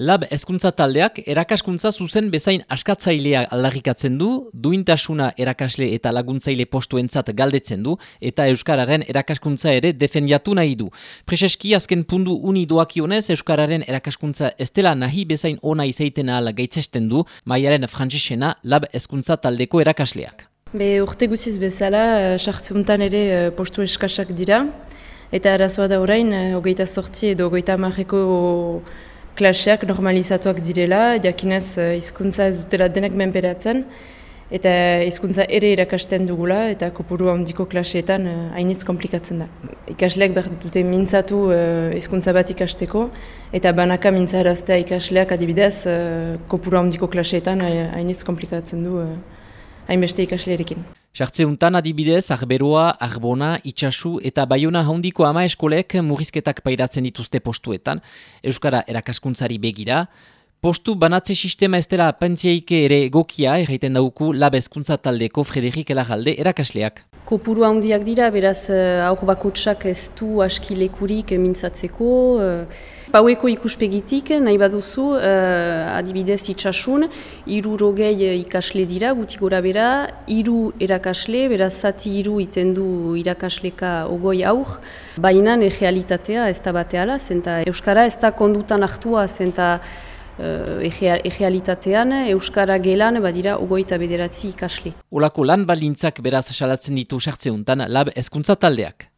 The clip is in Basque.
Lab hezkuntza taldeak erakaskuntza zuzen bezain askatzailea aldarrikatzen du, duintasuna erakasle eta laguntzaile postuentzat galdetzen du, eta Euskararen erakaskuntza ere defendiatu nahi du. Prezeski azken pundu uni doakionez Euskararen erakaskuntza estela nahi bezain ona izaiten ahal gaitzesten du, maiaren frantzisena Lab hezkuntza taldeko erakasleak. Be urte guziz bezala, eh, sartzeuntan ere eh, postu eskasak dira, eta arazoa da orain, eh, hogeita sortzi edo hogeita amarreko klaseak normalizatuak direla, jakinez eh, hizkuntza ez dutela denek menperatzen, eta hizkuntza ere irakasten dugula, eta kopuru handiko klaseetan uh, hainitz komplikatzen da. Ikasleak behar dute mintzatu eh, hizkuntza bat ikasteko, eta banaka mintzaraztea ikasleak adibidez kopuru handiko klaseetan hainitz komplikatzen du hainbeste ikaslerekin. Sartze untan adibidez, Arberoa, Arbona, Itxasu eta Baiona haundiko ama eskolek murrizketak pairatzen dituzte postuetan, Euskara erakaskuntzari begira, Postu banatze sistema ez dela pentziaike ere gokia, erraiten dauku labezkuntza taldeko Frederik Elagalde erakasleak. Kopuru handiak dira, beraz uh, aur bakotsak ez du aski lekurik mintzatzeko. Paueko ikuspegitik, nahi baduzu, uh, adibidez itxasun, iru rogei ikasle dira, guti gora bera, iru erakasle, beraz zati iru itendu irakasleka ogoi aur, baina realitatea ez da bateala, zenta Euskara ez da kondutan hartua, zenta egealitatean, Euskara gelan, badira, ugoita bederatzi ikasle. Olako lan balintzak beraz salatzen ditu sartzeuntan lab ezkuntza taldeak.